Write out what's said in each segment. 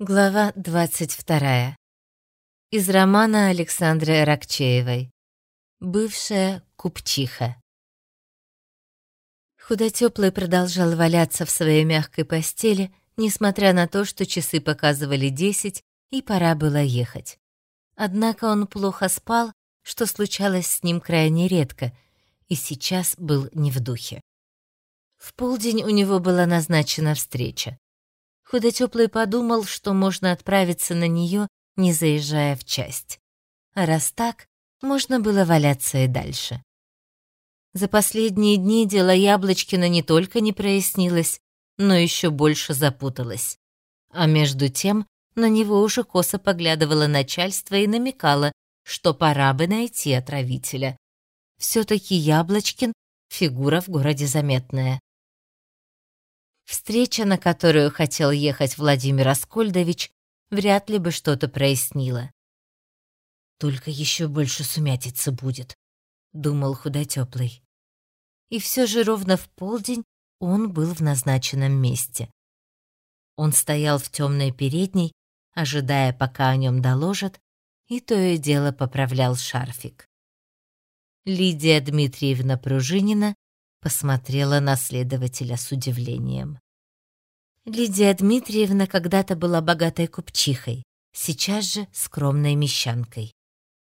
Глава 22. Из романа Александры Ракчеевой. Бывшая купчиха. Худотёплый продолжал валяться в своей мягкой постели, несмотря на то, что часы показывали десять, и пора было ехать. Однако он плохо спал, что случалось с ним крайне редко, и сейчас был не в духе. В полдень у него была назначена встреча. Худотёплый подумал, что можно отправиться на неё, не заезжая в часть. А раз так, можно было валяться и дальше. За последние дни дело Яблочкина не только не прояснилось, но ещё больше запуталось. А между тем на него уже косо поглядывало начальство и намекало, что пора бы найти отравителя. Всё-таки Яблочкин — фигура в городе заметная. Встреча, на которую хотел ехать Владимир Аскольдович, вряд ли бы что-то прояснила. «Только еще больше сумятицы будет», — думал худотёплый. И все же ровно в полдень он был в назначенном месте. Он стоял в темной передней, ожидая, пока о нем доложат, и то и дело поправлял шарфик. Лидия Дмитриевна Пружинина посмотрела на следователя с удивлением. Лидия Дмитриевна когда-то была богатой купчихой, сейчас же скромной мещанкой.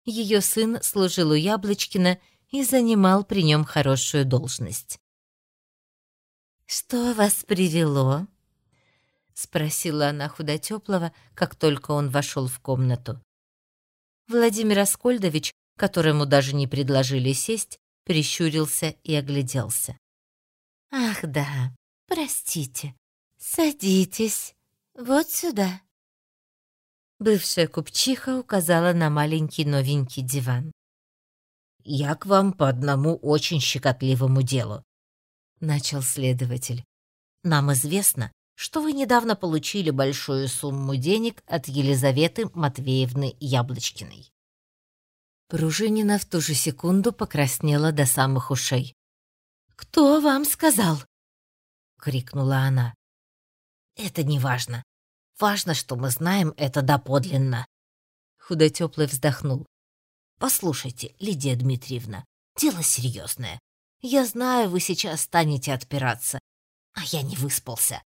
Ее сын служил у Яблочкина и занимал при нем хорошую должность. «Что вас привело?» — спросила она худотёплого, как только он вошел в комнату. Владимир Аскольдович, которому даже не предложили сесть, прищурился и огляделся. «Ах да, простите. Садитесь. Вот сюда». Бывшая купчиха указала на маленький новенький диван. «Я к вам по одному очень щекотливому делу», — начал следователь. «Нам известно, что вы недавно получили большую сумму денег от Елизаветы Матвеевны Яблочкиной. Пружинина в ту же секунду покраснела до самых ушей. «Кто вам сказал?» — крикнула она. «Это не важно. Важно, что мы знаем это доподлинно». Худотёплый вздохнул. «Послушайте, Лидия Дмитриевна, дело серьезное. Я знаю, вы сейчас станете отпираться, а я не выспался».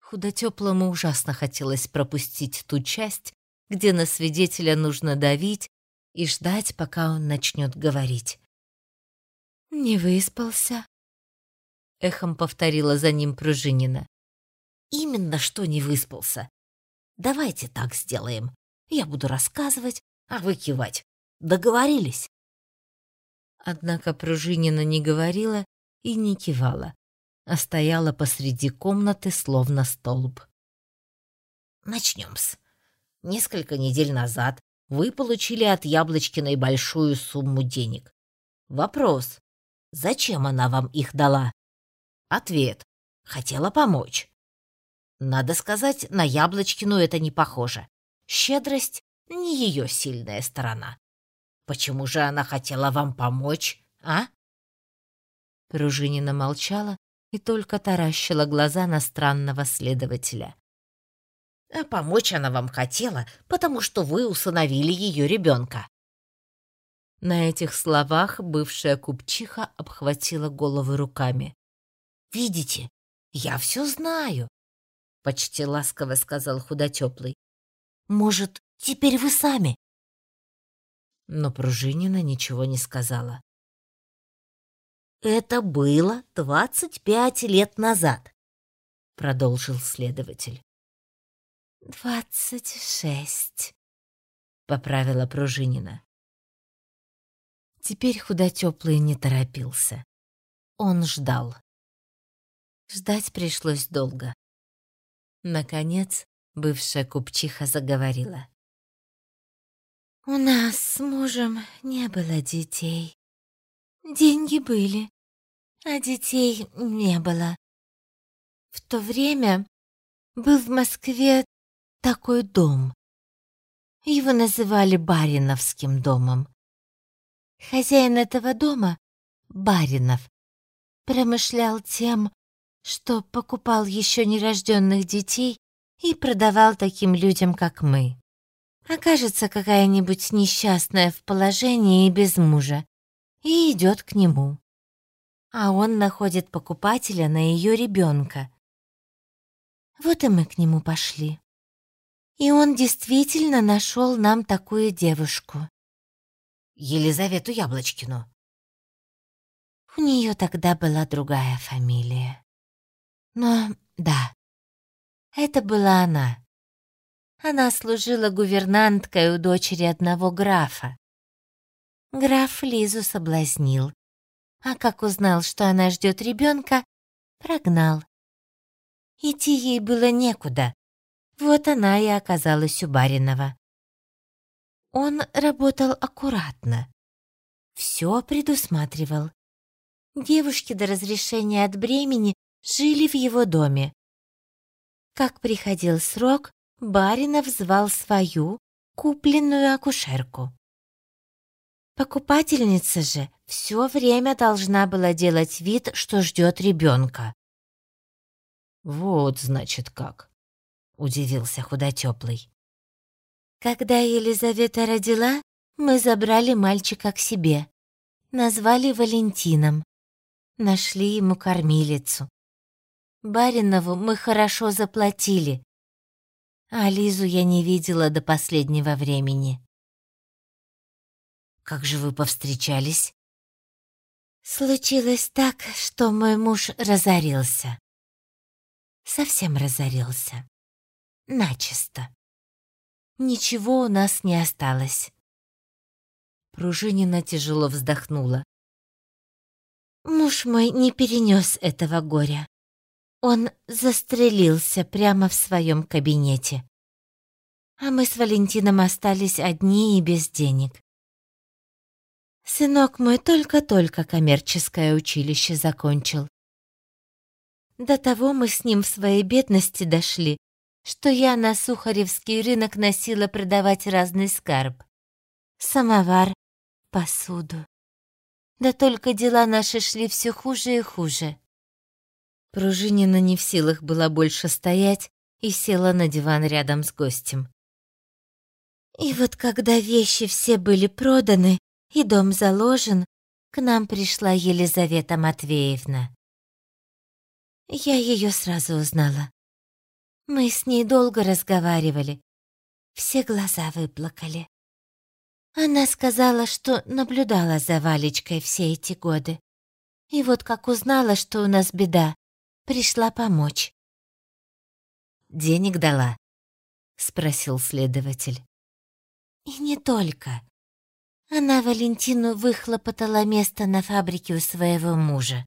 Худотёплому ужасно хотелось пропустить ту часть, где на свидетеля нужно давить, и ждать, пока он начнет говорить. «Не выспался?» — эхом повторила за ним Пружинина. «Именно что не выспался. Давайте так сделаем. Я буду рассказывать, а вы кивать. Договорились?» Однако Пружинина не говорила и не кивала, а стояла посреди комнаты, словно столб. «Начнем-с. Несколько недель назад вы получили от Яблочкиной большую сумму денег. Вопрос. Зачем она вам их дала? Ответ. Хотела помочь. Надо сказать, на Яблочкину это не похоже. Щедрость — не ее сильная сторона. Почему же она хотела вам помочь, а? Пружинина молчала и только таращила глаза на странного следователя. А помочь она вам хотела, потому что вы усыновили ее ребенка. На этих словах бывшая купчиха обхватила голову руками. «Видите, я все знаю», — почти ласково сказал худотёплый. «Может, теперь вы сами?» Но Пружинина ничего не сказала. «Это было двадцать пять лет назад», — продолжил следователь. «Двадцать шесть», — поправила Пружинина. Теперь худотёплый не торопился. Он ждал. Ждать пришлось долго. Наконец, бывшая купчиха заговорила. «У нас с мужем не было детей. Деньги были, а детей не было. В то время был в Москве такой дом. Его называли Бариновским домом. Хозяин этого дома, Баринов, промышлял тем, что покупал еще нерожденных детей и продавал таким людям, как мы. Окажется какая-нибудь несчастная в положении и без мужа, и идет к нему. А он находит покупателя на ее ребенка. Вот и мы к нему пошли. И он действительно нашел нам такую девушку. Елизавету Яблочкину. У нее тогда была другая фамилия. Но да, это была она. Она служила гувернанткой у дочери одного графа. Граф Лизу соблазнил, а как узнал, что она ждет ребенка, прогнал. Идти ей было некуда. Вот она и оказалась у Баринова. Он работал аккуратно. Все предусматривал. Девушки до разрешения от бремени жили в его доме. Как приходил срок, Баринов звал свою, купленную акушерку. Покупательница же все время должна была делать вид, что ждет ребенка. «Вот, значит, как», — удивился худотеплый. Когда Елизавета родила, мы забрали мальчика к себе. Назвали Валентином. Нашли ему кормилицу. Баринову мы хорошо заплатили, а Лизу я не видела до последнего времени. Как же вы повстречались? Случилось так, что мой муж разорился. Совсем разорился. Начисто. Ничего у нас не осталось. Пружинина тяжело вздохнула. Муж мой не перенес этого горя. Он застрелился прямо в своем кабинете. А мы с Валентином остались одни и без денег. Сынок мой только-только коммерческое училище закончил. До того мы с ним в своей бедности дошли, что я на Сухаревский рынок носила продавать разный скарб. Самовар, посуду. Да только дела наши шли все хуже и хуже. Пружинина не в силах была больше стоять и села на диван рядом с гостем. И вот когда вещи все были проданы и дом заложен, к нам пришла Елизавета Матвеевна. Я ее сразу узнала. Мы с ней долго разговаривали. Все глаза выплакали. Она сказала, что наблюдала за Валечкой все эти годы. И вот как узнала, что у нас беда, Пришла помочь. «Денег дала?» — спросил следователь. «И не только. Она Валентину выхлопотала место на фабрике у своего мужа.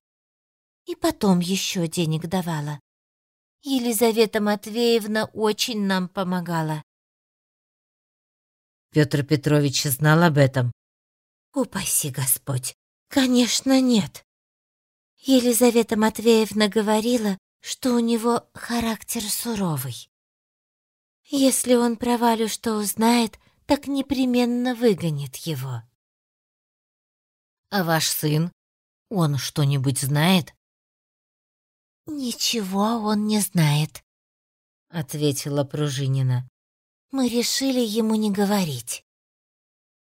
И потом еще денег давала. Елизавета Матвеевна очень нам помогала. Петр Петрович знал об этом? Упаси Господь. Конечно, нет. Елизавета Матвеевна говорила, что у него характер суровый. Если он про Валю что узнает, так непременно выгонит его. А ваш сын, он что-нибудь знает? Ничего он не знает, ответила Пружинина. Мы решили ему не говорить.